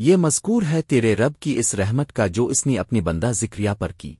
یہ مذکور ہے تیرے رب کی اس رحمت کا جو اس نے اپنی بندہ ذکریہ پر کی۔